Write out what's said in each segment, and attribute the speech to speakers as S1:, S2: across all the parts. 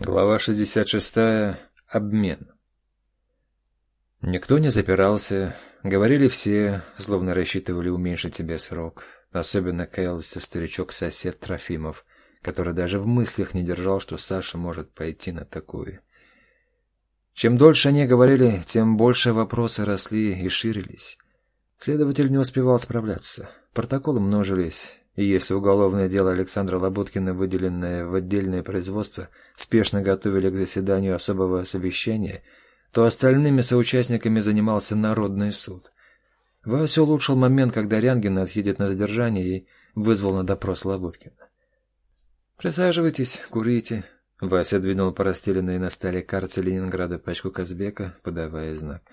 S1: Глава 66. Обмен. Никто не запирался, говорили все, словно рассчитывали уменьшить себе срок. Особенно каялся старичок-сосед Трофимов, который даже в мыслях не держал, что Саша может пойти на такое. Чем дольше они говорили, тем больше вопросы росли и ширились. Следователь не успевал справляться. Протоколы множились, и если уголовное дело Александра Лабуткина, выделенное в отдельное производство, спешно готовили к заседанию особого совещания, то остальными соучастниками занимался Народный суд. Вася улучшил момент, когда Рянгин отъедет на задержание и вызвал на допрос Лабуткина. «Присаживайтесь, курите». Вася двинул по расстеленной на столе карте Ленинграда пачку Казбека, подавая знак —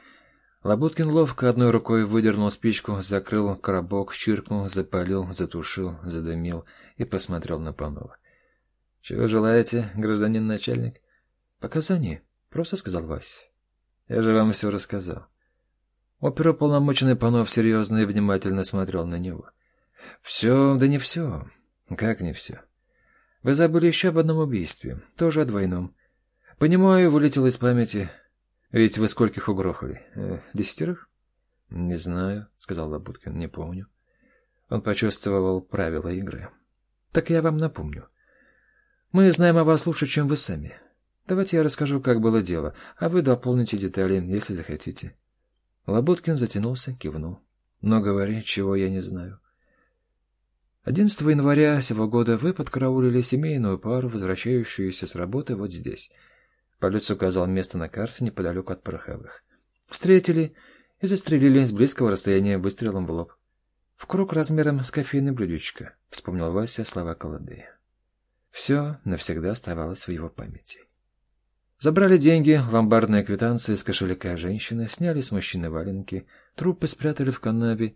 S1: Лабуткин ловко одной рукой выдернул спичку, закрыл коробок, чиркнул, запалил, затушил, задымил и посмотрел на Панова. — Чего желаете, гражданин начальник? — Показания, — просто сказал Вася. — Я же вам все рассказал. Оперуполномоченный Панов серьезно и внимательно смотрел на него. — Все, да не все. Как не все? Вы забыли еще об одном убийстве, тоже о двойном. Понимаю, вылетело из памяти. Ведь вы скольких угрохали? Э, десятерых? — Не знаю, — сказал Лабуткин, — не помню. Он почувствовал правила игры. — Так я вам напомню. Мы знаем о вас лучше, чем вы сами. Давайте я расскажу, как было дело, а вы дополните детали, если захотите. Лабуткин затянулся, кивнул. Но говори, чего я не знаю. 11 января сего года вы подкараулили семейную пару, возвращающуюся с работы вот здесь — Палец указал место на карте неподалеку от Пороховых. Встретили и застрелили с близкого расстояния выстрелом в лоб. В круг размером с кофейное блюдечко, вспомнил Вася слова Колодея. Все навсегда оставалось в его памяти. Забрали деньги, ломбардные квитанции с кошелька женщины, сняли с мужчины валенки, трупы спрятали в канаве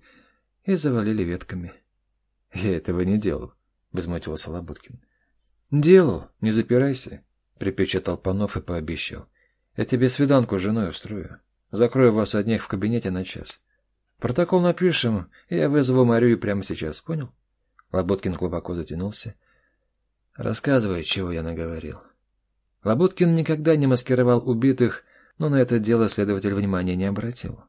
S1: и завалили ветками. — Я этого не делал, — возмутился Лабуткин. — Делал, не запирайся. Припечатал Панов и пообещал. «Я тебе свиданку с женой устрою. Закрою вас одних в кабинете на час. Протокол напишем, и я вызову Марию прямо сейчас, понял?» Лоботкин глубоко затянулся. «Рассказывай, чего я наговорил». Лоботкин никогда не маскировал убитых, но на это дело следователь внимания не обратил.